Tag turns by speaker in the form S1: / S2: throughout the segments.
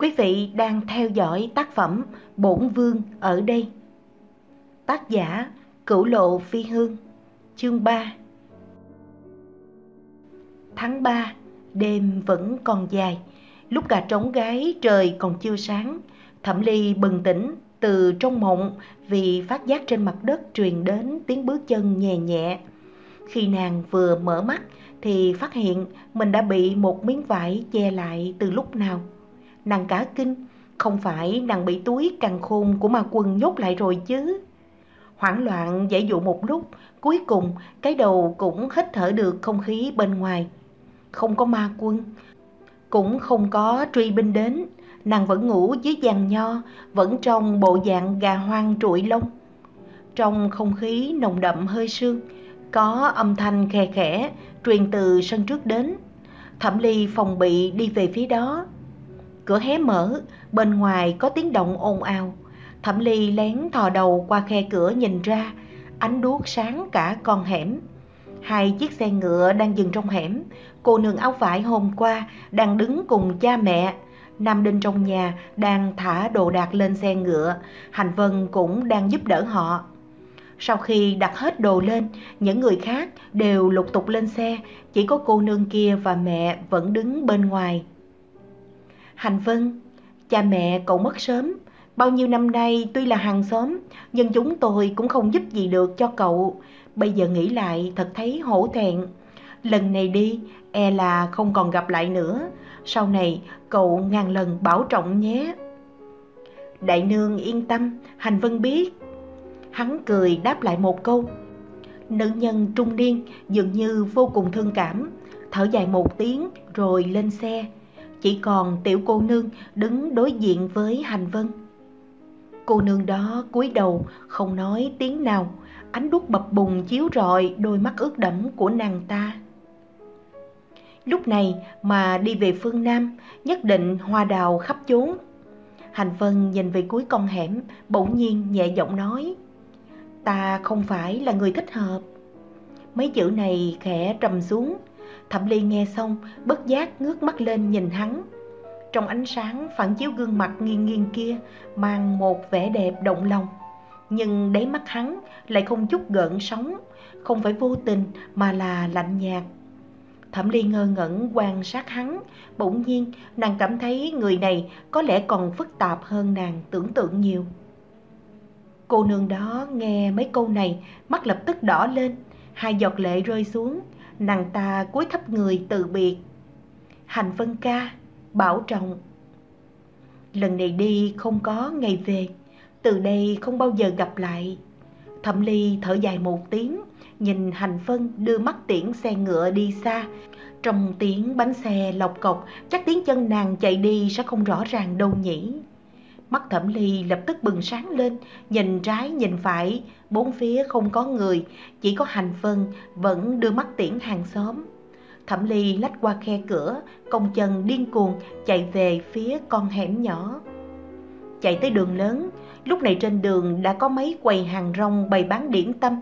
S1: Quý vị đang theo dõi tác phẩm Bổn Vương ở đây. Tác giả Cửu Lộ Phi Hương Chương 3 Tháng 3, đêm vẫn còn dài. Lúc gà trống gái trời còn chưa sáng, Thẩm Ly bừng tỉnh từ trong mộng vì phát giác trên mặt đất truyền đến tiếng bước chân nhẹ nhẹ. Khi nàng vừa mở mắt thì phát hiện mình đã bị một miếng vải che lại từ lúc nào. Nàng cả kinh, không phải nàng bị túi càng khôn của ma quân nhốt lại rồi chứ. Hoảng loạn giải dụ một lúc, cuối cùng cái đầu cũng hít thở được không khí bên ngoài. Không có ma quân, cũng không có truy binh đến, nàng vẫn ngủ dưới giàn nho, vẫn trong bộ dạng gà hoang trụi lông. Trong không khí nồng đậm hơi sương, có âm thanh khe khẽ truyền từ sân trước đến. Thẩm Ly phòng bị đi về phía đó. Cửa hé mở, bên ngoài có tiếng động ồn ào. Thẩm Ly lén thò đầu qua khe cửa nhìn ra, ánh đuốc sáng cả con hẻm. Hai chiếc xe ngựa đang dừng trong hẻm, cô nương áo vải hôm qua đang đứng cùng cha mẹ. Nam Đinh trong nhà đang thả đồ đạc lên xe ngựa, Hành Vân cũng đang giúp đỡ họ. Sau khi đặt hết đồ lên, những người khác đều lục tục lên xe, chỉ có cô nương kia và mẹ vẫn đứng bên ngoài. Hành Vân, cha mẹ cậu mất sớm, bao nhiêu năm nay tuy là hàng xóm, nhưng chúng tôi cũng không giúp gì được cho cậu. Bây giờ nghĩ lại thật thấy hổ thẹn. Lần này đi, e là không còn gặp lại nữa. Sau này cậu ngàn lần bảo trọng nhé. Đại nương yên tâm, Hành Vân biết. Hắn cười đáp lại một câu. Nữ nhân trung niên dường như vô cùng thương cảm, thở dài một tiếng rồi lên xe. Chỉ còn tiểu cô nương đứng đối diện với Hành Vân. Cô nương đó cúi đầu không nói tiếng nào, ánh đuốc bập bùng chiếu rọi đôi mắt ướt đẫm của nàng ta. Lúc này mà đi về phương Nam, nhất định hoa đào khắp chốn. Hành Vân nhìn về cuối con hẻm, bỗng nhiên nhẹ giọng nói, ta không phải là người thích hợp. Mấy chữ này khẽ trầm xuống, Thẩm Ly nghe xong, bất giác ngước mắt lên nhìn hắn. Trong ánh sáng phản chiếu gương mặt nghiêng nghiêng kia mang một vẻ đẹp động lòng. Nhưng đáy mắt hắn lại không chút gợn sóng, không phải vô tình mà là lạnh nhạt. Thẩm Ly ngơ ngẩn quan sát hắn, bỗng nhiên nàng cảm thấy người này có lẽ còn phức tạp hơn nàng tưởng tượng nhiều. Cô nương đó nghe mấy câu này, mắt lập tức đỏ lên, hai giọt lệ rơi xuống, nàng ta cúi thấp người từ biệt. Hành Vân ca, bảo trọng. Lần này đi không có ngày về, từ đây không bao giờ gặp lại. Thẩm Ly thở dài một tiếng, nhìn Hành Vân đưa mắt tiễn xe ngựa đi xa. Trong tiếng bánh xe lọc cọc, chắc tiếng chân nàng chạy đi sẽ không rõ ràng đâu nhỉ. Mắt thẩm ly lập tức bừng sáng lên, nhìn trái nhìn phải, bốn phía không có người, chỉ có hành vân vẫn đưa mắt tiễn hàng xóm. Thẩm ly lách qua khe cửa, công chân điên cuồng chạy về phía con hẻm nhỏ. Chạy tới đường lớn, lúc này trên đường đã có mấy quầy hàng rong bày bán điểm tâm.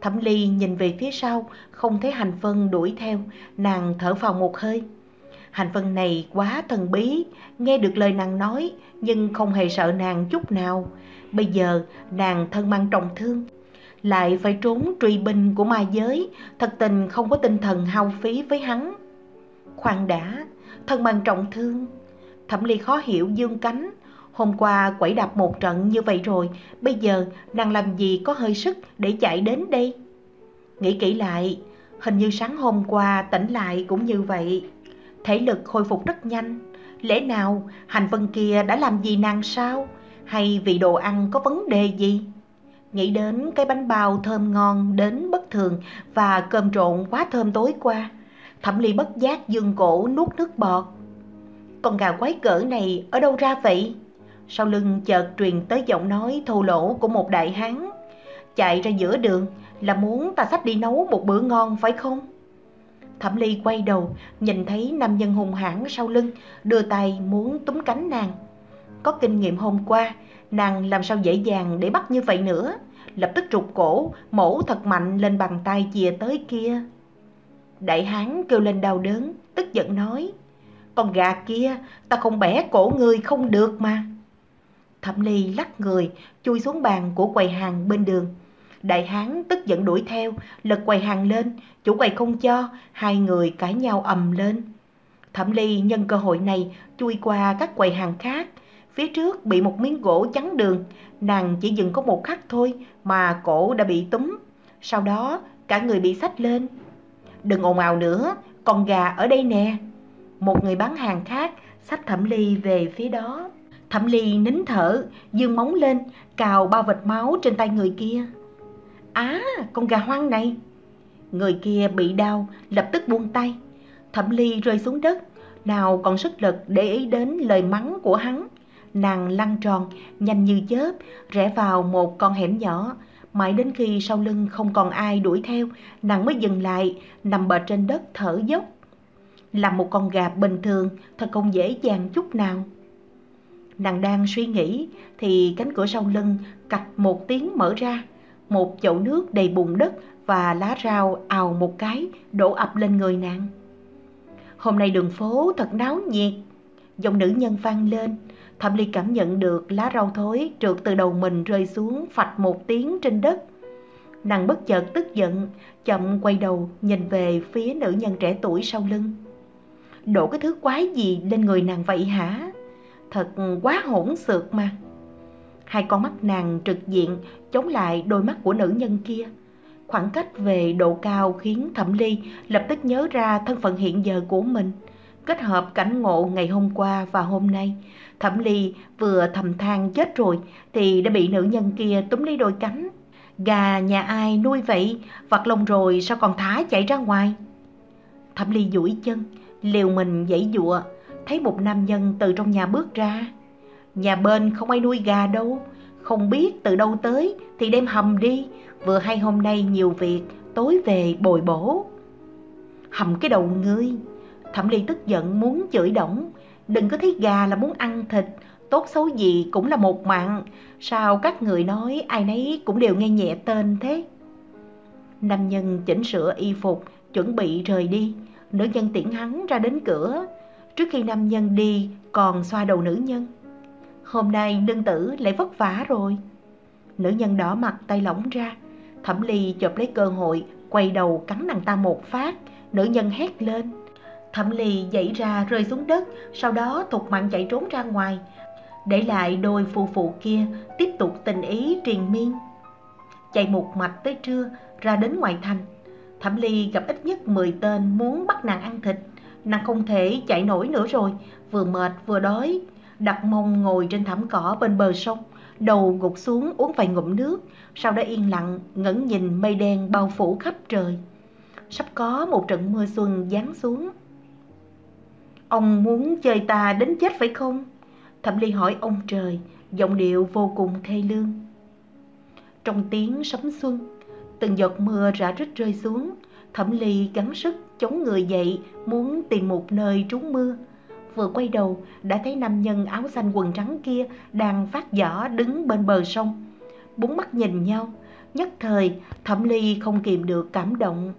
S1: Thẩm ly nhìn về phía sau, không thấy hành vân đuổi theo, nàng thở vào một hơi. Hành phân này quá thần bí, nghe được lời nàng nói nhưng không hề sợ nàng chút nào. Bây giờ nàng thân mang trọng thương, lại phải trốn truy binh của ma giới, thật tình không có tinh thần hao phí với hắn. Khoan đã, thân mang trọng thương, thẩm ly khó hiểu dương cánh. Hôm qua quẩy đạp một trận như vậy rồi, bây giờ nàng làm gì có hơi sức để chạy đến đây? Nghĩ kỹ lại, hình như sáng hôm qua tỉnh lại cũng như vậy thể lực khôi phục rất nhanh. Lẽ nào hành vân kia đã làm gì nàng sao? Hay vì đồ ăn có vấn đề gì? Nghĩ đến cái bánh bao thơm ngon đến bất thường và cơm trộn quá thơm tối qua. Thẩm ly bất giác dương cổ nuốt nước bọt. Con gà quái cỡ này ở đâu ra vậy? Sau lưng chợt truyền tới giọng nói thô lỗ của một đại hán. Chạy ra giữa đường là muốn ta sắp đi nấu một bữa ngon phải không? Thẩm Ly quay đầu, nhìn thấy nam nhân hùng hãn sau lưng, đưa tay muốn túm cánh nàng. Có kinh nghiệm hôm qua, nàng làm sao dễ dàng để bắt như vậy nữa. Lập tức trục cổ, mổ thật mạnh lên bàn tay chìa tới kia. Đại hán kêu lên đau đớn, tức giận nói. con gà kia, ta không bẻ cổ người không được mà. Thẩm Ly lắc người, chui xuống bàn của quầy hàng bên đường. Đại hán tức giận đuổi theo, lật quầy hàng lên, chủ quầy không cho, hai người cãi nhau ầm lên. Thẩm Ly nhân cơ hội này chui qua các quầy hàng khác, phía trước bị một miếng gỗ chắn đường, nàng chỉ dừng có một khắc thôi mà cổ đã bị túm. Sau đó cả người bị xách lên. Đừng ồn ào nữa, con gà ở đây nè. Một người bán hàng khác xách Thẩm Ly về phía đó. Thẩm Ly nín thở, dương móng lên, cào bao vệt máu trên tay người kia. Á, con gà hoang này! Người kia bị đau, lập tức buông tay. Thẩm Ly rơi xuống đất, nào còn sức lực để ý đến lời mắng của hắn. Nàng lăn tròn, nhanh như chớp, rẽ vào một con hẻm nhỏ. Mãi đến khi sau lưng không còn ai đuổi theo, nàng mới dừng lại, nằm bệt trên đất thở dốc. Làm một con gà bình thường, thật không dễ dàng chút nào. Nàng đang suy nghĩ, thì cánh cửa sau lưng cạch một tiếng mở ra. Một chậu nước đầy bùn đất và lá rau ào một cái đổ ập lên người nàng. Hôm nay đường phố thật náo nhiệt. Giọng nữ nhân vang lên, Thẩm Ly cảm nhận được lá rau thối trượt từ đầu mình rơi xuống phạch một tiếng trên đất. Nàng bất chợt tức giận, chậm quay đầu nhìn về phía nữ nhân trẻ tuổi sau lưng. Đổ cái thứ quái gì lên người nàng vậy hả? Thật quá hỗn xược mà. Hai con mắt nàng trực diện chống lại đôi mắt của nữ nhân kia. Khoảng cách về độ cao khiến Thẩm Ly lập tức nhớ ra thân phận hiện giờ của mình. Kết hợp cảnh ngộ ngày hôm qua và hôm nay, Thẩm Ly vừa thầm than chết rồi thì đã bị nữ nhân kia túm lấy đôi cánh. Gà nhà ai nuôi vậy, vặt lông rồi sao còn thả chạy ra ngoài? Thẩm Ly duỗi chân, liều mình dãy dụa, thấy một nam nhân từ trong nhà bước ra. Nhà bên không ai nuôi gà đâu, không biết từ đâu tới thì đem hầm đi, vừa hay hôm nay nhiều việc, tối về bồi bổ. Hầm cái đầu ngươi, Thẩm Ly tức giận muốn chửi đổng, đừng có thấy gà là muốn ăn thịt, tốt xấu gì cũng là một mạng, sao các người nói ai nấy cũng đều nghe nhẹ tên thế. Nam nhân chỉnh sửa y phục, chuẩn bị rời đi, nữ nhân tiễn hắn ra đến cửa, trước khi nam nhân đi còn xoa đầu nữ nhân. Hôm nay nương tử lại vất vả rồi. Nữ nhân đỏ mặt tay lỏng ra, thẩm ly chộp lấy cơ hội, quay đầu cắn nàng ta một phát, nữ nhân hét lên. Thẩm ly dậy ra rơi xuống đất, sau đó thục mạng chạy trốn ra ngoài, để lại đôi phụ phụ kia tiếp tục tình ý triền miên. Chạy một mạch tới trưa, ra đến ngoài thành. Thẩm ly gặp ít nhất 10 tên muốn bắt nàng ăn thịt, nàng không thể chạy nổi nữa rồi, vừa mệt vừa đói, đặt mông ngồi trên thảm cỏ bên bờ sông, đầu gục xuống uống vài ngụm nước, sau đó yên lặng ngẩng nhìn mây đen bao phủ khắp trời. Sắp có một trận mưa xuân giáng xuống. Ông muốn chơi ta đến chết phải không? Thẩm Ly hỏi ông trời, giọng điệu vô cùng thê lương. Trong tiếng sấm xuân, từng giọt mưa rã rít rơi xuống, Thẩm Ly gắng sức chống người dậy muốn tìm một nơi trú mưa vừa quay đầu đã thấy nam nhân áo xanh quần trắng kia đang phát giỏ đứng bên bờ sông. Bốn mắt nhìn nhau, nhất thời Thẩm Ly không kìm được cảm động.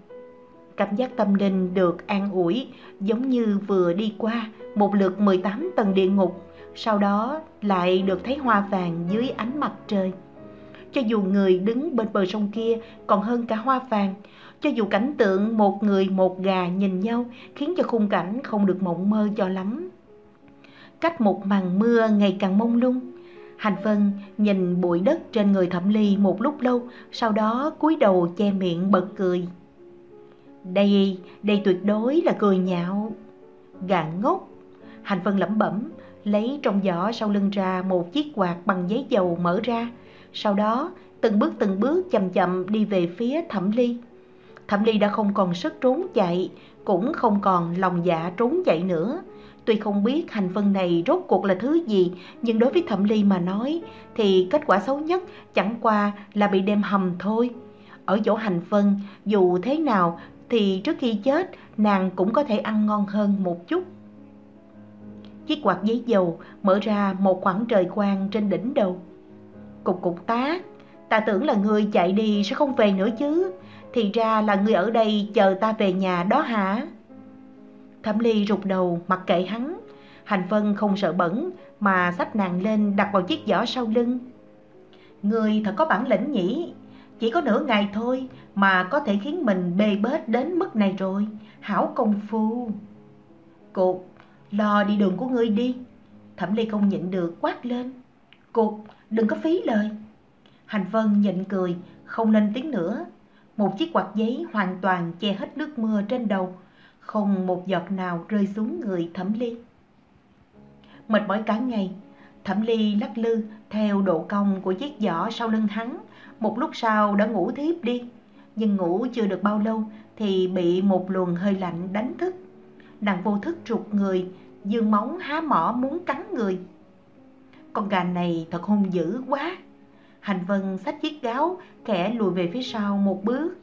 S1: Cảm giác tâm linh được an ủi giống như vừa đi qua một lượt 18 tầng địa ngục, sau đó lại được thấy hoa vàng dưới ánh mặt trời. Cho dù người đứng bên bờ sông kia còn hơn cả hoa vàng, cho dù cảnh tượng một người một gà nhìn nhau khiến cho khung cảnh không được mộng mơ cho lắm. Cách một màn mưa ngày càng mông lung, Hành Vân nhìn bụi đất trên người Thẩm Ly một lúc lâu, sau đó cúi đầu che miệng bật cười. Đây, đây tuyệt đối là cười nhạo. Gà ngốc, Hành Vân lẩm bẩm, lấy trong giỏ sau lưng ra một chiếc quạt bằng giấy dầu mở ra, sau đó từng bước từng bước chậm chậm đi về phía Thẩm Ly. Thẩm Ly đã không còn sức trốn chạy, cũng không còn lòng dạ trốn chạy nữa. Tuy không biết hành vân này rốt cuộc là thứ gì, nhưng đối với Thẩm Ly mà nói thì kết quả xấu nhất chẳng qua là bị đem hầm thôi. Ở chỗ hành vân, dù thế nào thì trước khi chết nàng cũng có thể ăn ngon hơn một chút. Chiếc quạt giấy dầu mở ra một khoảng trời quang trên đỉnh đầu. Cục cục tác, ta tưởng là người chạy đi sẽ không về nữa chứ thì ra là người ở đây chờ ta về nhà đó hả? Thẩm Ly rụt đầu mặc kệ hắn. Hành Vân không sợ bẩn mà xách nàng lên đặt vào chiếc giỏ sau lưng. Người thật có bản lĩnh nhỉ, chỉ có nửa ngày thôi mà có thể khiến mình bê bết đến mức này rồi, hảo công phu. Cục, lo đi đường của ngươi đi. Thẩm Ly không nhịn được quát lên. Cục, đừng có phí lời. Hành Vân nhịn cười, không lên tiếng nữa. Một chiếc quạt giấy hoàn toàn che hết nước mưa trên đầu, không một giọt nào rơi xuống người Thẩm Ly. Mệt mỏi cả ngày, Thẩm Ly lắc lư theo độ cong của chiếc giỏ sau lưng hắn, một lúc sau đã ngủ thiếp đi. Nhưng ngủ chưa được bao lâu thì bị một luồng hơi lạnh đánh thức. Nàng vô thức trục người, dương móng há mỏ muốn cắn người. Con gà này thật hung dữ quá. Hành Vân xách chiếc gáo, kẻ lùi về phía sau một bước.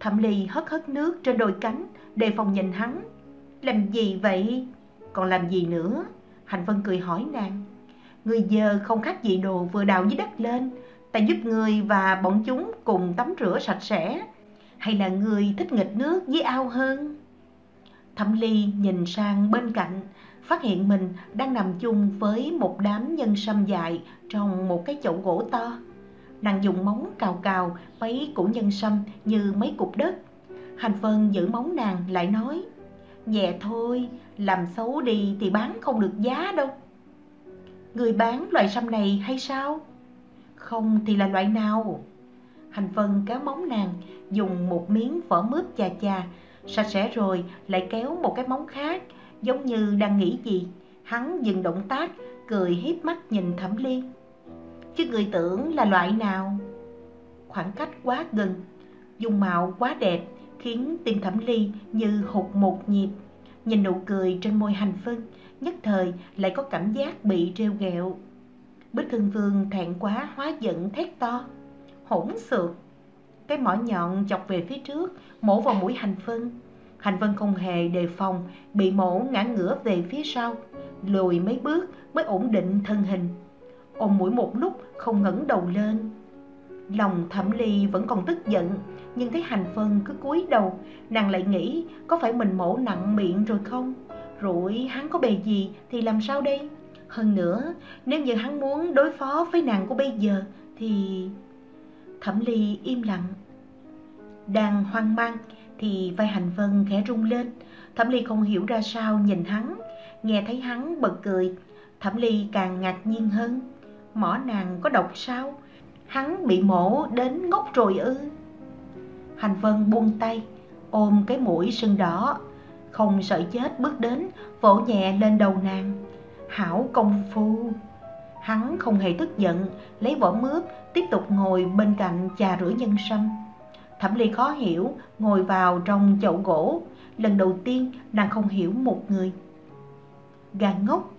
S1: Thẩm Ly hất hất nước trên đôi cánh, đề phòng nhìn hắn. Làm gì vậy? Còn làm gì nữa? Hành Vân cười hỏi nàng. Người giờ không khác gì đồ vừa đào dưới đất lên, ta giúp người và bọn chúng cùng tắm rửa sạch sẽ. Hay là người thích nghịch nước với ao hơn? Thẩm Ly nhìn sang bên cạnh, phát hiện mình đang nằm chung với một đám nhân sâm dại trong một cái chậu gỗ to. Nàng dùng móng cào cào mấy củ nhân sâm như mấy cục đất. Hành Vân giữ móng nàng lại nói, nhẹ thôi, làm xấu đi thì bán không được giá đâu. Người bán loại sâm này hay sao? Không thì là loại nào? Hành Vân kéo móng nàng, dùng một miếng vỏ mướp chà chà, sạch sẽ rồi lại kéo một cái móng khác, giống như đang nghĩ gì. Hắn dừng động tác, cười hiếp mắt nhìn Thẩm Ly. Chứ người tưởng là loại nào? Khoảng cách quá gần, dung mạo quá đẹp, khiến tim Thẩm Ly như hụt một nhịp. Nhìn nụ cười trên môi hành phân, nhất thời lại có cảm giác bị treo ghẹo. Bích Thương Vương thẹn quá hóa giận thét to. Hỗn xược! Cái mỏ nhọn chọc về phía trước, mổ vào mũi hành phân. Hành vân không hề đề phòng, bị mổ ngã ngửa về phía sau, lùi mấy bước mới ổn định thân hình. Ôm mũi một lúc không ngẩng đầu lên. Lòng thẩm ly vẫn còn tức giận, nhưng thấy hành Vân cứ cúi đầu, nàng lại nghĩ có phải mình mổ nặng miệng rồi không? Rủi hắn có bề gì thì làm sao đây? Hơn nữa, nếu như hắn muốn đối phó với nàng của bây giờ thì... Thẩm ly im lặng. Đang hoang mang thì vai hành vân khẽ rung lên. Thẩm ly không hiểu ra sao nhìn hắn, nghe thấy hắn bật cười. Thẩm ly càng ngạc nhiên hơn. Mỏ nàng có độc sao? Hắn bị mổ đến ngốc rồi ư? Hành vân buông tay, ôm cái mũi sưng đỏ, không sợ chết bước đến, vỗ nhẹ lên đầu nàng. Hảo công phu! Hắn không hề tức giận, lấy vỏ mướp, tiếp tục ngồi bên cạnh trà rửa nhân sâm. Thẩm Ly khó hiểu, ngồi vào trong chậu gỗ. Lần đầu tiên nàng không hiểu một người. Gà ngốc!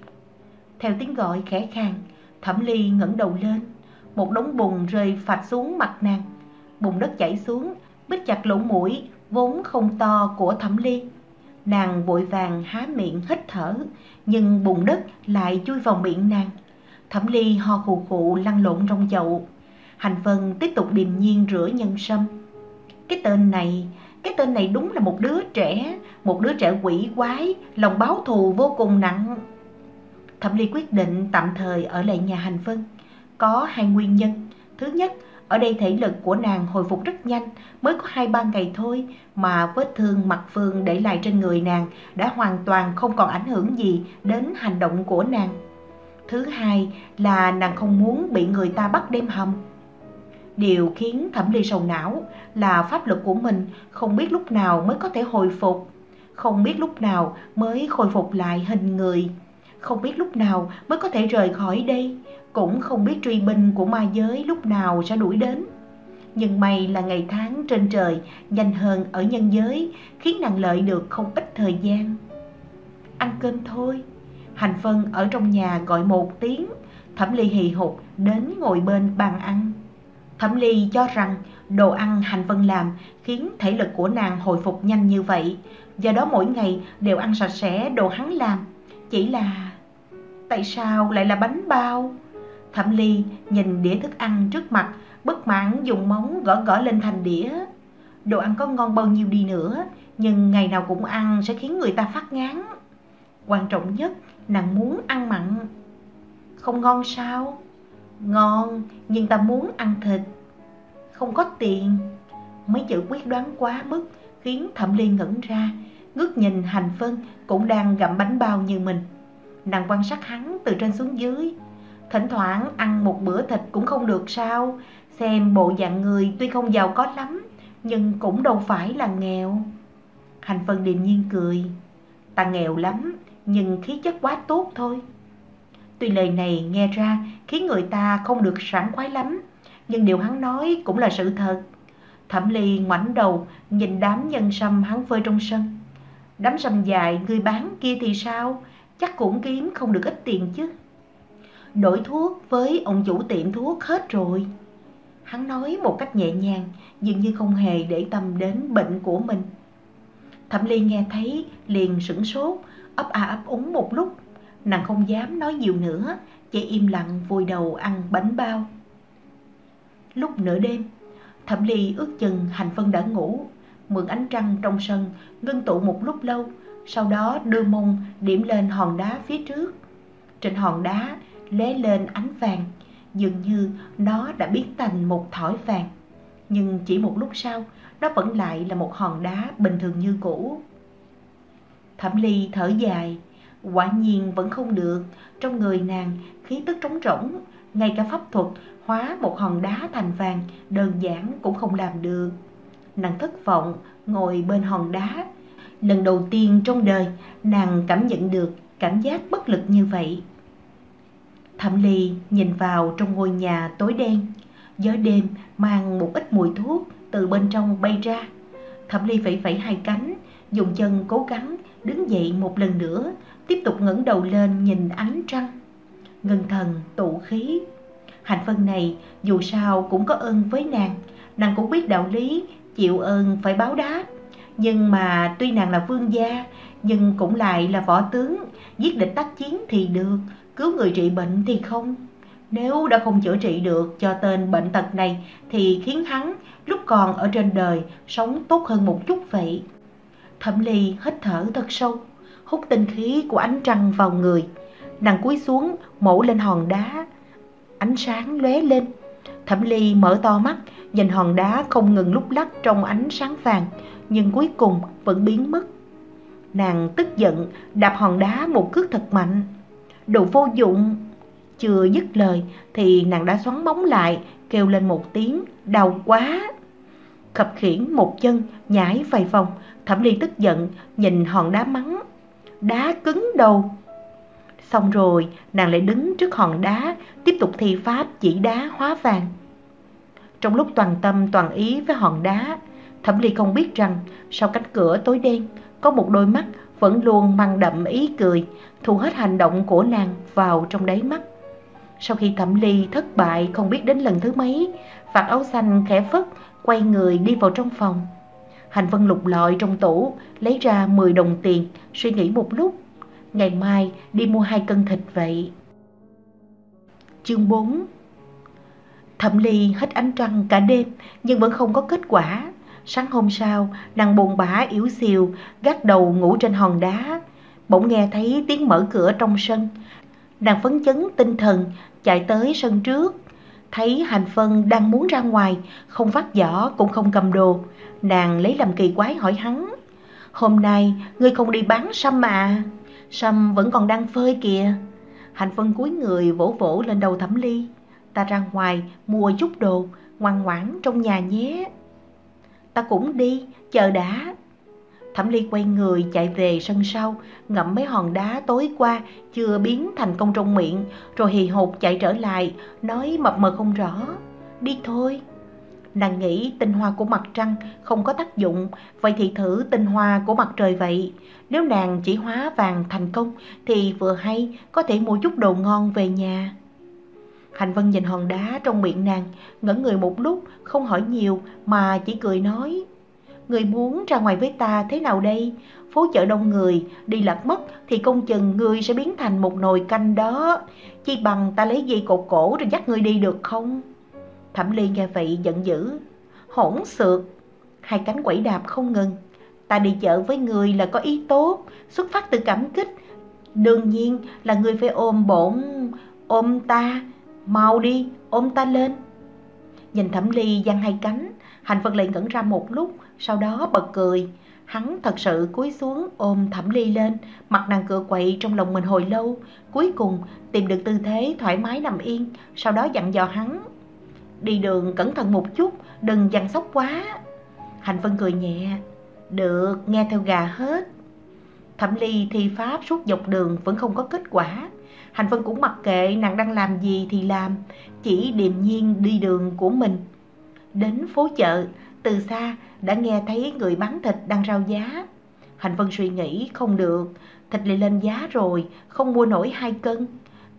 S1: Theo tiếng gọi khẽ khàng, Thẩm Ly ngẩng đầu lên. Một đống bùn rơi phạch xuống mặt nàng. Bùn đất chảy xuống, bít chặt lỗ mũi, vốn không to của Thẩm Ly. Nàng vội vàng há miệng hít thở, nhưng bùn đất lại chui vào miệng nàng. Thẩm Ly ho khù khụ lăn lộn trong chậu. Hành Vân tiếp tục điềm nhiên rửa nhân sâm. Cái tên này, cái tên này đúng là một đứa trẻ, một đứa trẻ quỷ quái, lòng báo thù vô cùng nặng. Thẩm Ly quyết định tạm thời ở lại nhà Hành Vân. Có hai nguyên nhân. Thứ nhất, ở đây thể lực của nàng hồi phục rất nhanh, mới có hai ba ngày thôi mà vết thương mặt phương để lại trên người nàng đã hoàn toàn không còn ảnh hưởng gì đến hành động của nàng. Thứ hai là nàng không muốn bị người ta bắt đem hầm. Điều khiến Thẩm Ly sầu não là pháp lực của mình không biết lúc nào mới có thể hồi phục, không biết lúc nào mới khôi phục lại hình người, không biết lúc nào mới có thể rời khỏi đây, cũng không biết truy binh của ma giới lúc nào sẽ đuổi đến. Nhưng may là ngày tháng trên trời nhanh hơn ở nhân giới, khiến nàng lợi được không ít thời gian. Ăn cơm thôi. Hành Vân ở trong nhà gọi một tiếng, Thẩm Ly hì hục đến ngồi bên bàn ăn. Thẩm Ly cho rằng đồ ăn Hành Vân làm khiến thể lực của nàng hồi phục nhanh như vậy, do đó mỗi ngày đều ăn sạch sẽ đồ hắn làm. Chỉ là... Tại sao lại là bánh bao? Thẩm Ly nhìn đĩa thức ăn trước mặt, bất mãn dùng móng gõ gõ lên thành đĩa. Đồ ăn có ngon bao nhiêu đi nữa, nhưng ngày nào cũng ăn sẽ khiến người ta phát ngán. Quan trọng nhất, nàng muốn ăn mặn. Không ngon sao? Ngon, nhưng ta muốn ăn thịt. Không có tiền. Mấy chữ quyết đoán quá mức khiến Thẩm Ly ngẩn ra, ngước nhìn Hành Phân cũng đang gặm bánh bao như mình. Nàng quan sát hắn từ trên xuống dưới. Thỉnh thoảng ăn một bữa thịt cũng không được sao, xem bộ dạng người tuy không giàu có lắm, nhưng cũng đâu phải là nghèo. Hành Phân điềm nhiên cười. Ta nghèo lắm, nhưng khí chất quá tốt thôi. Tuy lời này nghe ra khiến người ta không được sảng khoái lắm, nhưng điều hắn nói cũng là sự thật. Thẩm Ly ngoảnh đầu nhìn đám nhân sâm hắn phơi trong sân. Đám sâm dài người bán kia thì sao? Chắc cũng kiếm không được ít tiền chứ. Đổi thuốc với ông chủ tiệm thuốc hết rồi. Hắn nói một cách nhẹ nhàng, dường như không hề để tâm đến bệnh của mình. Thẩm Ly nghe thấy liền sửng sốt, ấp a ấp úng một lúc. Nàng không dám nói nhiều nữa, chỉ im lặng vùi đầu ăn bánh bao. Lúc nửa đêm, Thẩm Ly ước chừng Hành Phân đã ngủ, mượn ánh trăng trong sân, ngưng tụ một lúc lâu, sau đó đưa mông điểm lên hòn đá phía trước. Trên hòn đá lé lên ánh vàng, dường như nó đã biến thành một thỏi vàng. Nhưng chỉ một lúc sau, nó vẫn lại là một hòn đá bình thường như cũ. Thẩm Ly thở dài, quả nhiên vẫn không được, trong người nàng khí tức trống rỗng, ngay cả pháp thuật hóa một hòn đá thành vàng đơn giản cũng không làm được. Nàng thất vọng ngồi bên hòn đá. Lần đầu tiên trong đời nàng cảm nhận được cảm giác bất lực như vậy. Thẩm Ly nhìn vào trong ngôi nhà tối đen, gió đêm mang một ít mùi thuốc từ bên trong bay ra. Thẩm Ly vẫy vẫy hai cánh, dùng chân cố gắng đứng dậy một lần nữa, tiếp tục ngẩng đầu lên nhìn ánh trăng. Ngân thần tụ khí Hành phân này dù sao cũng có ơn với nàng, nàng cũng biết đạo lý, chịu ơn phải báo đáp. Nhưng mà tuy nàng là vương gia, nhưng cũng lại là võ tướng, giết địch tác chiến thì được, cứu người trị bệnh thì không. Nếu đã không chữa trị được cho tên bệnh tật này thì khiến hắn lúc còn ở trên đời sống tốt hơn một chút vậy. Thẩm Ly hít thở thật sâu, hút tinh khí của ánh trăng vào người. Nàng cúi xuống mổ lên hòn đá, ánh sáng lóe lên. Thẩm Ly mở to mắt, nhìn hòn đá không ngừng lúc lắc trong ánh sáng vàng, nhưng cuối cùng vẫn biến mất. Nàng tức giận, đạp hòn đá một cước thật mạnh. Đồ vô dụng! Chưa dứt lời thì nàng đã xoắn bóng lại, kêu lên một tiếng, đau quá! Khập khiển một chân, nhảy vài vòng, Thẩm Ly tức giận, nhìn hòn đá mắng. Đá cứng đầu! Xong rồi, nàng lại đứng trước hòn đá, tiếp tục thi pháp chỉ đá hóa vàng. Trong lúc toàn tâm toàn ý với hòn đá, Thẩm Ly không biết rằng sau cánh cửa tối đen có một đôi mắt vẫn luôn mang đậm ý cười, thu hết hành động của nàng vào trong đáy mắt. Sau khi Thẩm Ly thất bại không biết đến lần thứ mấy, vạt áo xanh khẽ phất, quay người đi vào trong phòng. Hành Vân lục lọi trong tủ, lấy ra 10 đồng tiền, suy nghĩ một lúc ngày mai đi mua hai cân thịt vậy. Chương 4 Thẩm Ly hết ánh trăng cả đêm nhưng vẫn không có kết quả. Sáng hôm sau, nàng buồn bã yếu xìu, gác đầu ngủ trên hòn đá. Bỗng nghe thấy tiếng mở cửa trong sân. Nàng phấn chấn tinh thần, chạy tới sân trước. Thấy hành phân đang muốn ra ngoài, không vắt giỏ cũng không cầm đồ. Nàng lấy làm kỳ quái hỏi hắn. Hôm nay, ngươi không đi bán sâm mà, Sâm vẫn còn đang phơi kìa. Hành phân cúi người vỗ vỗ lên đầu thẩm ly. Ta ra ngoài mua chút đồ, ngoan ngoãn trong nhà nhé. Ta cũng đi, chờ đã. Thẩm ly quay người chạy về sân sau, ngậm mấy hòn đá tối qua chưa biến thành công trong miệng, rồi hì hục chạy trở lại, nói mập mờ không rõ. Đi thôi. Nàng nghĩ tinh hoa của mặt trăng không có tác dụng, vậy thì thử tinh hoa của mặt trời vậy. Nếu nàng chỉ hóa vàng thành công thì vừa hay có thể mua chút đồ ngon về nhà. Hành Vân nhìn hòn đá trong miệng nàng, ngẩn người một lúc, không hỏi nhiều mà chỉ cười nói. Người muốn ra ngoài với ta thế nào đây? Phố chợ đông người, đi lạc mất thì công chừng người sẽ biến thành một nồi canh đó. Chi bằng ta lấy dây cột cổ rồi dắt người đi được không? Thẩm Ly nghe vậy giận dữ. Hỗn xược! hai cánh quẩy đạp không ngừng. Ta đi chợ với người là có ý tốt, xuất phát từ cảm kích. Đương nhiên là người phải ôm bổn, ôm ta, mau đi, ôm ta lên. Nhìn Thẩm Ly giăng hai cánh, Hành Vân lại ngẩn ra một lúc, sau đó bật cười. Hắn thật sự cúi xuống ôm Thẩm Ly lên, mặt nàng cựa quậy trong lòng mình hồi lâu, cuối cùng tìm được tư thế thoải mái nằm yên, sau đó dặn dò hắn. Đi đường cẩn thận một chút, đừng dằn sóc quá. Hành Vân cười nhẹ, được, nghe theo gà hết. Thẩm Ly thi pháp suốt dọc đường vẫn không có kết quả. Hành Vân cũng mặc kệ nàng đang làm gì thì làm, chỉ điềm nhiên đi đường của mình. Đến phố chợ, từ xa đã nghe thấy người bán thịt đang rao giá. Hành Vân suy nghĩ không được, thịt lại lên giá rồi, không mua nổi hai cân.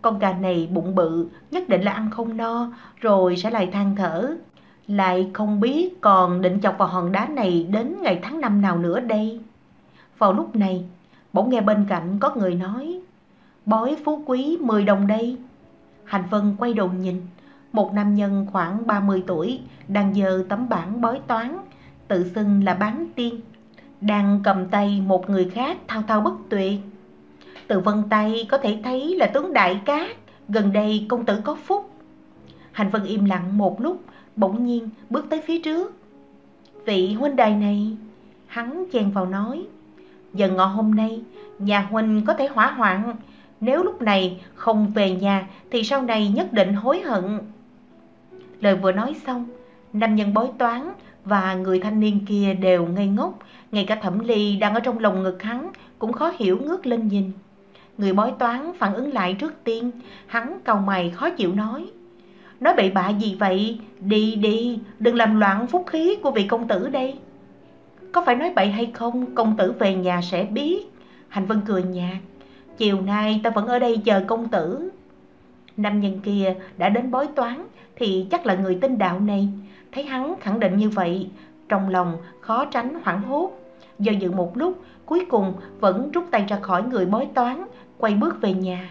S1: Con gà này bụng bự, nhất định là ăn không no, rồi sẽ lại than thở. Lại không biết còn định chọc vào hòn đá này đến ngày tháng năm nào nữa đây. Vào lúc này, bỗng nghe bên cạnh có người nói, bói phú quý 10 đồng đây. Hành Vân quay đầu nhìn, một nam nhân khoảng 30 tuổi đang giơ tấm bảng bói toán, tự xưng là bán tiên, đang cầm tay một người khác thao thao bất tuyệt. Từ vân tay có thể thấy là tướng đại cát, gần đây công tử có phúc. Hành Vân im lặng một lúc, bỗng nhiên bước tới phía trước. Vị huynh đài này, hắn chen vào nói, giờ ngọ hôm nay, nhà huynh có thể hỏa hoạn, nếu lúc này không về nhà thì sau này nhất định hối hận. Lời vừa nói xong, nam nhân bói toán và người thanh niên kia đều ngây ngốc, ngay cả thẩm ly đang ở trong lồng ngực hắn cũng khó hiểu ngước lên nhìn. Người bói toán phản ứng lại trước tiên, hắn cầu mày khó chịu nói. Nói bậy bạ gì vậy? Đi đi, đừng làm loạn phúc khí của vị công tử đây. Có phải nói bậy hay không, công tử về nhà sẽ biết. Hành Vân cười nhạt. Chiều nay ta vẫn ở đây chờ công tử. Nam nhân kia đã đến bói toán thì chắc là người tinh đạo này. Thấy hắn khẳng định như vậy, trong lòng khó tránh hoảng hốt. Do dự một lúc, cuối cùng vẫn rút tay ra khỏi người bói toán, quay bước về nhà.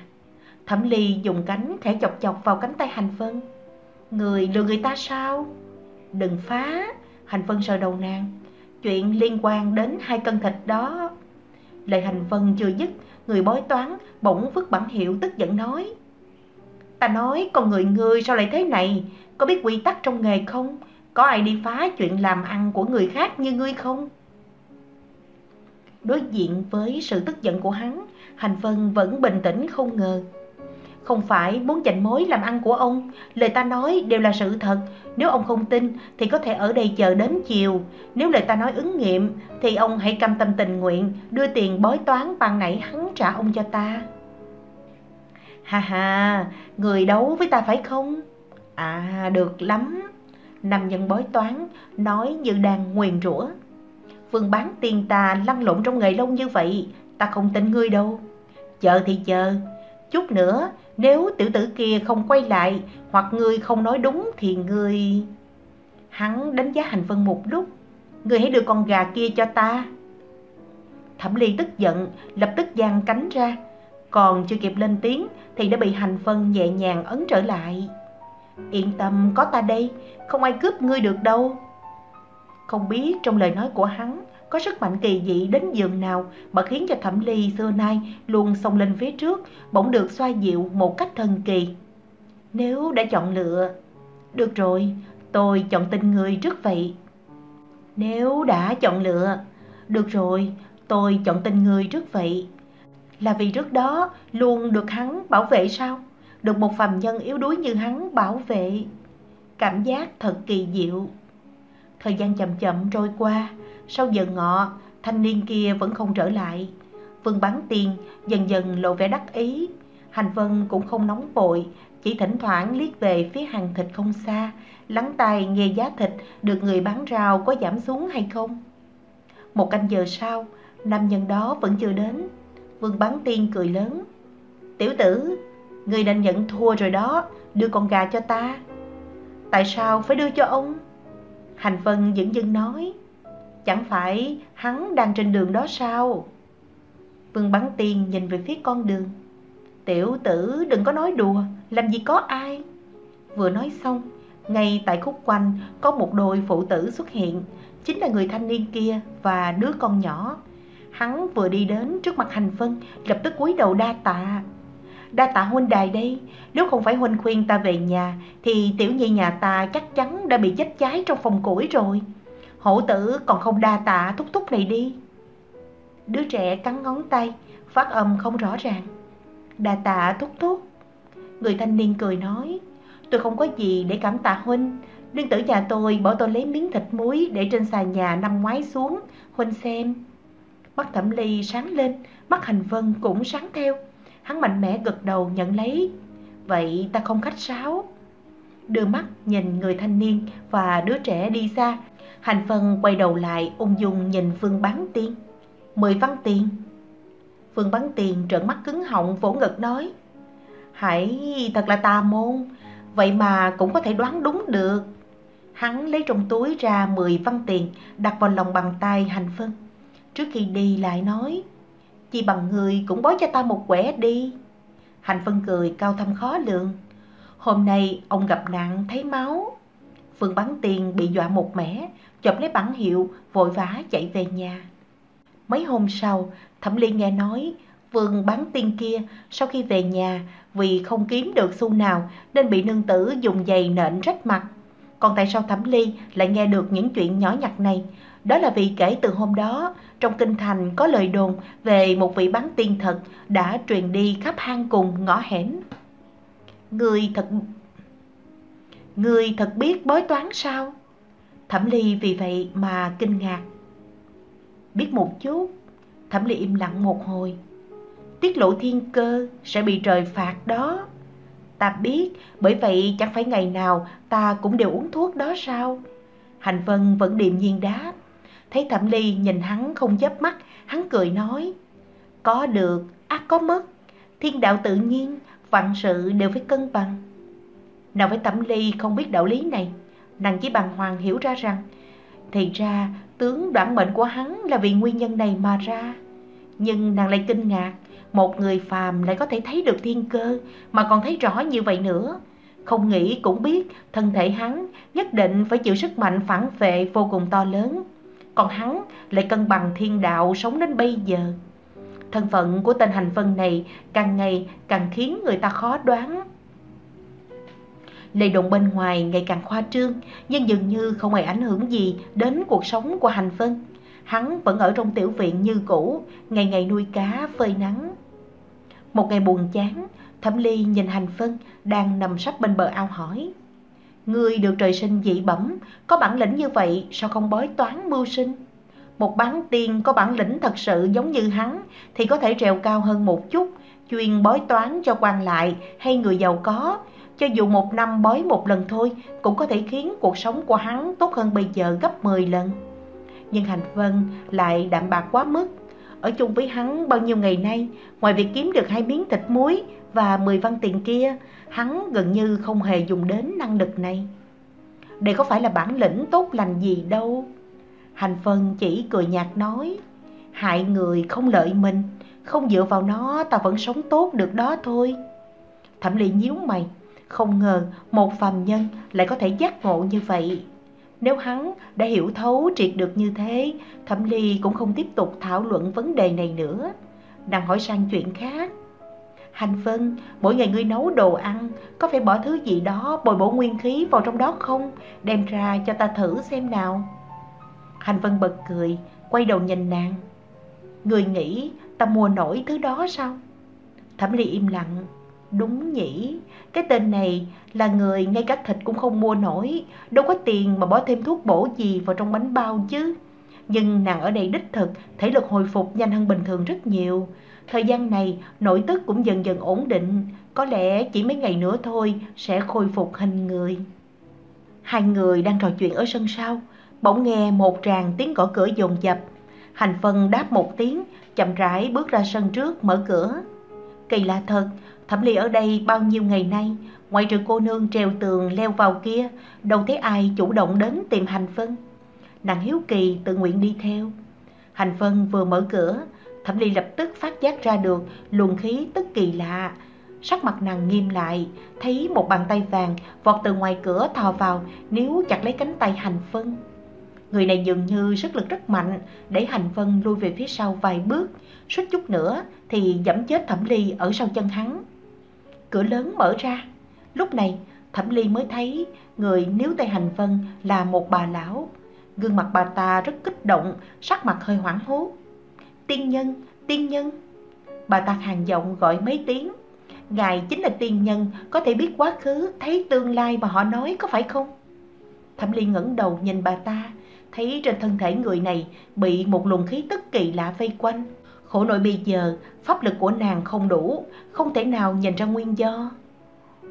S1: Thẩm Ly dùng cánh khẽ chọc chọc vào cánh tay Hành Vân. Người lừa người ta sao? Đừng phá, Hành Vân sờ đầu nàng. Chuyện liên quan đến hai cân thịt đó. Lời Hành Vân chưa dứt, người bói toán bỗng vứt bản hiệu tức giận nói. Ta nói con người ngươi sao lại thế này, có biết quy tắc trong nghề không? Có ai đi phá chuyện làm ăn của người khác như ngươi không? Đối diện với sự tức giận của hắn, Hành Vân vẫn bình tĩnh không ngờ. Không phải muốn giành mối làm ăn của ông, lời ta nói đều là sự thật. Nếu ông không tin thì có thể ở đây chờ đến chiều. Nếu lời ta nói ứng nghiệm thì ông hãy cam tâm tình nguyện đưa tiền bói toán ban nãy hắn trả ông cho ta. Ha ha, người đấu với ta phải không? À, được lắm. Nam nhân bói toán, nói như đang nguyền rủa. Vương bán tiền ta lăn lộn trong nghề lâu như vậy, ta không tin ngươi đâu. Chờ thì chờ, chút nữa nếu tiểu tử kia không quay lại hoặc ngươi không nói đúng thì ngươi... Hắn đánh giá hành vân một lúc, ngươi hãy đưa con gà kia cho ta. Thẩm Ly tức giận, lập tức giang cánh ra, còn chưa kịp lên tiếng thì đã bị hành phân nhẹ nhàng ấn trở lại. Yên tâm có ta đây, không ai cướp ngươi được đâu. Không biết trong lời nói của hắn có sức mạnh kỳ dị đến giường nào mà khiến cho Thẩm Ly xưa nay luôn xông lên phía trước, bỗng được xoa dịu một cách thần kỳ. Nếu đã chọn lựa, được rồi, tôi chọn tin người trước vậy. Nếu đã chọn lựa, được rồi, tôi chọn tin người trước vậy. Là vì trước đó luôn được hắn bảo vệ sao? Được một phàm nhân yếu đuối như hắn bảo vệ. Cảm giác thật kỳ diệu. Thời gian chậm chậm trôi qua, sau giờ ngọ, thanh niên kia vẫn không trở lại. Vương bán tiền dần dần lộ vẻ đắc ý. Hành Vân cũng không nóng vội, chỉ thỉnh thoảng liếc về phía hàng thịt không xa, lắng tai nghe giá thịt được người bán rau có giảm xuống hay không. Một canh giờ sau, nam nhân đó vẫn chưa đến. Vương Bắn tiên cười lớn. Tiểu tử, người đã nhận thua rồi đó, đưa con gà cho ta. Tại sao phải đưa cho ông? Hành Vân dững dưng nói. Chẳng phải hắn đang trên đường đó sao? Vương bắn tiên nhìn về phía con đường. Tiểu tử đừng có nói đùa, làm gì có ai. Vừa nói xong, ngay tại khúc quanh có một đôi phụ tử xuất hiện. chính là người thanh niên kia và đứa con nhỏ. Hắn vừa đi đến trước mặt hành vân, lập tức cúi đầu đa tạ. Đa tạ huynh đài đây, nếu không phải huynh khuyên ta về nhà, thì tiểu nhi nhà ta chắc chắn đã bị chết cháy trong phòng củi rồi. Hổ tử còn không đa tạ thúc thúc này đi. Đứa trẻ cắn ngón tay, phát âm không rõ ràng. Đa tạ thúc thúc. Người thanh niên cười nói, tôi không có gì để cảm tạ huynh. Nương tử nhà tôi bỏ tôi lấy miếng thịt muối để trên xà nhà năm ngoái xuống, huynh xem. Mắt thẩm ly sáng lên, mắt hành vân cũng sáng theo. Hắn mạnh mẽ gật đầu nhận lấy. Vậy ta không khách sáo. Đưa mắt nhìn người thanh niên và đứa trẻ đi xa. Hành vân quay đầu lại ung dung nhìn Phương Bán Tiên. Mười văn tiền. Phương Bán Tiên trợn mắt cứng họng vỗ ngực nói. Hãy thật là tà môn, vậy mà cũng có thể đoán đúng được. Hắn lấy trong túi ra 10 văn tiền đặt vào lòng bàn tay hành phân. Trước khi đi lại nói, chị bằng người cũng bói cho ta một quẻ đi. Hành phân cười cao thâm khó lường. Hôm nay ông gặp nạn thấy máu. Phương bắn tiền bị dọa một mẻ, chộp lấy bản hiệu, vội vã chạy về nhà. Mấy hôm sau, Thẩm Ly nghe nói Vương bán tiên kia sau khi về nhà vì không kiếm được xu nào nên bị nương tử dùng giày nện rách mặt. Còn tại sao Thẩm Ly lại nghe được những chuyện nhỏ nhặt này? Đó là vì kể từ hôm đó, trong kinh thành có lời đồn về một vị bán tiên thật đã truyền đi khắp hang cùng ngõ hẻm. Người thật... Người thật biết bói toán sao? Thẩm Ly vì vậy mà kinh ngạc. Biết một chút, Thẩm Ly im lặng một hồi. Tiết lộ thiên cơ sẽ bị trời phạt đó. Ta biết, bởi vậy chẳng phải ngày nào ta cũng đều uống thuốc đó sao? Hành Vân vẫn điềm nhiên đáp. Thấy Thẩm Ly nhìn hắn không chớp mắt, hắn cười nói. Có được, ác có mất. Thiên đạo tự nhiên, vạn sự đều phải cân bằng. Nào với Thẩm Ly không biết đạo lý này, nàng chỉ bằng hoàng hiểu ra rằng, thì ra tướng đoạn mệnh của hắn là vì nguyên nhân này mà ra. Nhưng nàng lại kinh ngạc, một người phàm lại có thể thấy được thiên cơ mà còn thấy rõ như vậy nữa. Không nghĩ cũng biết thân thể hắn nhất định phải chịu sức mạnh phản vệ vô cùng to lớn. Còn hắn lại cân bằng thiên đạo sống đến bây giờ. Thân phận của tên hành vân này càng ngày càng khiến người ta khó đoán. Lời đồn bên ngoài ngày càng khoa trương, nhưng dường như không hề ảnh hưởng gì đến cuộc sống của hành vân. Hắn vẫn ở trong tiểu viện như cũ, ngày ngày nuôi cá, phơi nắng. Một ngày buồn chán, Thẩm Ly nhìn Hành Phân đang nằm sắp bên bờ ao hỏi. Người được trời sinh dị bẩm, có bản lĩnh như vậy sao không bói toán mưu sinh? Một bán tiên có bản lĩnh thật sự giống như hắn thì có thể trèo cao hơn một chút, chuyên bói toán cho quan lại hay người giàu có. Cho dù một năm bói một lần thôi cũng có thể khiến cuộc sống của hắn tốt hơn bây giờ gấp 10 lần. Nhưng Hành Vân lại đạm bạc quá mức, ở chung với hắn bao nhiêu ngày nay, ngoài việc kiếm được hai miếng thịt muối và 10 văn tiền kia, hắn gần như không hề dùng đến năng lực này. Đây có phải là bản lĩnh tốt lành gì đâu. Hành Phân chỉ cười nhạt nói, hại người không lợi mình, không dựa vào nó ta vẫn sống tốt được đó thôi. Thẩm lị nhíu mày, không ngờ một phàm nhân lại có thể giác ngộ như vậy. Nếu hắn đã hiểu thấu triệt được như thế, Thẩm Ly cũng không tiếp tục thảo luận vấn đề này nữa. Nàng hỏi sang chuyện khác. Hành Vân, mỗi ngày ngươi nấu đồ ăn, có phải bỏ thứ gì đó bồi bổ nguyên khí vào trong đó không? Đem ra cho ta thử xem nào. Hành Vân bật cười, quay đầu nhìn nàng. Người nghĩ ta mua nổi thứ đó sao? Thẩm Ly im lặng, Đúng nhỉ, cái tên này là người ngay cả thịt cũng không mua nổi, đâu có tiền mà bỏ thêm thuốc bổ gì vào trong bánh bao chứ. Nhưng nàng ở đây đích thực, thể lực hồi phục nhanh hơn bình thường rất nhiều. Thời gian này, nội tức cũng dần dần ổn định, có lẽ chỉ mấy ngày nữa thôi sẽ khôi phục hình người. Hai người đang trò chuyện ở sân sau, bỗng nghe một tràng tiếng gõ cửa dồn dập. Hành Phân đáp một tiếng, chậm rãi bước ra sân trước mở cửa. Kỳ lạ thật, Thẩm Ly ở đây bao nhiêu ngày nay, ngoại trừ cô nương treo tường leo vào kia, đâu thấy ai chủ động đến tìm Hành Vân. Nàng hiếu kỳ tự nguyện đi theo. Hành Vân vừa mở cửa, Thẩm Ly lập tức phát giác ra được luồng khí tức kỳ lạ. Sắc mặt nàng nghiêm lại, thấy một bàn tay vàng vọt từ ngoài cửa thò vào, níu chặt lấy cánh tay Hành Vân. Người này dường như sức lực rất mạnh, đẩy Hành Vân lui về phía sau vài bước, suýt chút nữa thì dẫm chết Thẩm Ly ở sau chân hắn. Cửa lớn mở ra, lúc này Thẩm Ly mới thấy người níu tay Hành Vân là một bà lão. Gương mặt bà ta rất kích động, sắc mặt hơi hoảng hốt. Tiên nhân, tiên nhân. Bà ta hàng giọng gọi mấy tiếng. Ngài chính là tiên nhân, có thể biết quá khứ, thấy tương lai mà họ nói có phải không? Thẩm Ly ngẩng đầu nhìn bà ta, thấy trên thân thể người này bị một luồng khí tức kỳ lạ vây quanh. Khổ nội bây giờ, pháp lực của nàng không đủ, không thể nào nhìn ra nguyên do.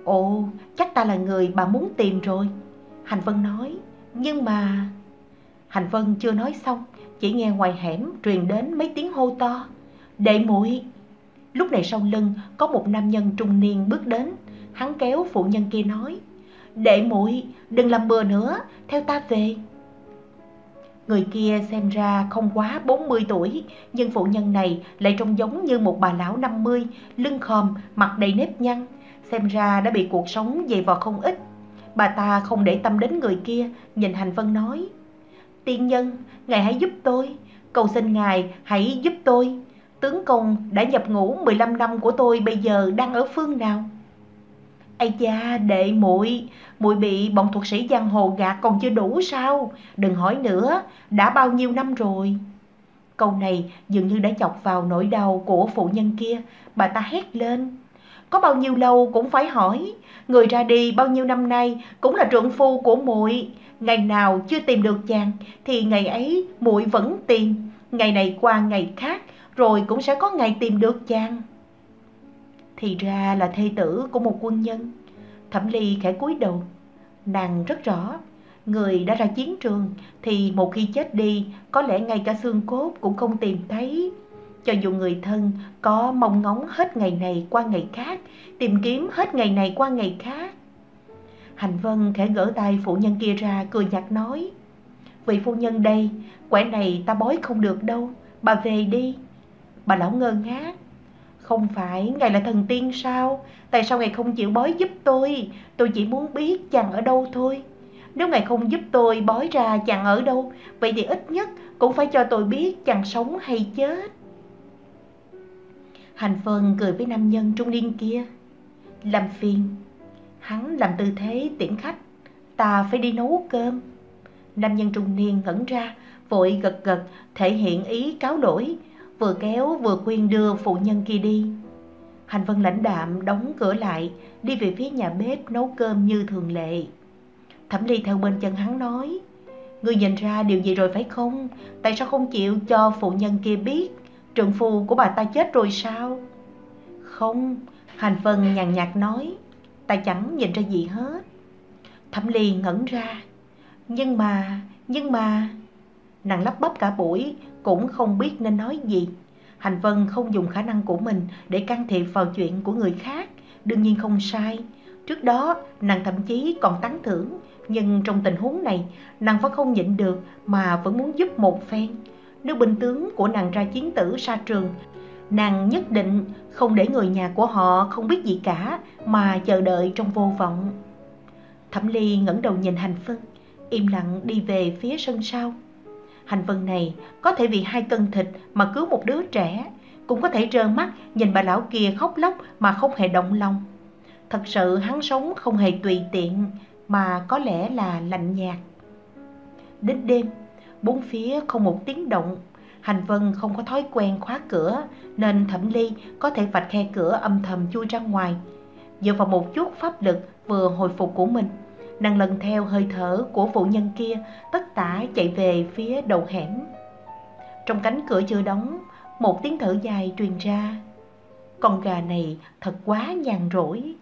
S1: Ồ, chắc ta là người bà muốn tìm rồi. Hành Vân nói, nhưng mà... Hành Vân chưa nói xong, chỉ nghe ngoài hẻm truyền đến mấy tiếng hô to. Đệ muội Lúc này sau lưng có một nam nhân trung niên bước đến, hắn kéo phụ nhân kia nói, Đệ muội đừng làm bừa nữa, theo ta về. Người kia xem ra không quá 40 tuổi, nhưng phụ nhân này lại trông giống như một bà lão 50, lưng khòm, mặt đầy nếp nhăn, xem ra đã bị cuộc sống dày vò không ít. Bà ta không để tâm đến người kia, nhìn Hành Vân nói, Tiên nhân, ngài hãy giúp tôi, cầu xin ngài hãy giúp tôi. Tướng công đã nhập ngũ 15 năm của tôi bây giờ đang ở phương nào? Ây da, đệ muội, muội bị bọn thuật sĩ giang hồ gạt còn chưa đủ sao? Đừng hỏi nữa, đã bao nhiêu năm rồi? Câu này dường như đã chọc vào nỗi đau của phụ nhân kia, bà ta hét lên. Có bao nhiêu lâu cũng phải hỏi, người ra đi bao nhiêu năm nay cũng là trượng phu của muội, ngày nào chưa tìm được chàng thì ngày ấy muội vẫn tìm, ngày này qua ngày khác rồi cũng sẽ có ngày tìm được chàng. Thì ra là thê tử của một quân nhân. Thẩm Ly khẽ cúi đầu, nàng rất rõ, người đã ra chiến trường thì một khi chết đi, có lẽ ngay cả xương cốt cũng không tìm thấy. Cho dù người thân có mong ngóng hết ngày này qua ngày khác, tìm kiếm hết ngày này qua ngày khác. Hành Vân khẽ gỡ tay phụ nhân kia ra, cười nhạt nói, Vị phu nhân đây, quẻ này ta bói không được đâu, bà về đi. Bà lão ngơ ngác, không phải ngài là thần tiên sao? Tại sao ngài không chịu bói giúp tôi? Tôi chỉ muốn biết chàng ở đâu thôi. Nếu ngài không giúp tôi bói ra chàng ở đâu, vậy thì ít nhất cũng phải cho tôi biết chàng sống hay chết. Hành Phân cười với nam nhân trung niên kia. Làm phiền. Hắn làm tư thế tiễn khách. Ta phải đi nấu cơm. Nam nhân trung niên ngẩn ra, vội gật gật, thể hiện ý cáo lỗi, vừa kéo vừa khuyên đưa phụ nhân kia đi. Hành Vân lãnh đạm đóng cửa lại, đi về phía nhà bếp nấu cơm như thường lệ. Thẩm Ly theo bên chân hắn nói, Ngươi nhìn ra điều gì rồi phải không? Tại sao không chịu cho phụ nhân kia biết Trượng phu của bà ta chết rồi sao? Không, Hành Vân nhàn nhạt nói, ta chẳng nhìn ra gì hết. Thẩm Ly ngẩn ra, nhưng mà, nhưng mà... Nàng lắp bắp cả buổi, cũng không biết nên nói gì. Hành Vân không dùng khả năng của mình để can thiệp vào chuyện của người khác, đương nhiên không sai. Trước đó, nàng thậm chí còn tán thưởng, nhưng trong tình huống này, nàng vẫn không nhịn được mà vẫn muốn giúp một phen. Nếu binh tướng của nàng ra chiến tử xa trường, nàng nhất định không để người nhà của họ không biết gì cả mà chờ đợi trong vô vọng. Thẩm Ly ngẩng đầu nhìn Hành Vân, im lặng đi về phía sân sau. Hành Vân này có thể vì hai cân thịt mà cứu một đứa trẻ, cũng có thể trơ mắt nhìn bà lão kia khóc lóc mà không hề động lòng. Thật sự hắn sống không hề tùy tiện mà có lẽ là lạnh nhạt. Đến đêm, bốn phía không một tiếng động, Hành Vân không có thói quen khóa cửa nên Thẩm Ly có thể vạch khe cửa âm thầm chui ra ngoài. Dựa vào một chút pháp lực vừa hồi phục của mình, nàng lần theo hơi thở của phụ nhân kia tất tả chạy về phía đầu hẻm. Trong cánh cửa chưa đóng, một tiếng thở dài truyền ra. Con gà này thật quá nhàn rỗi.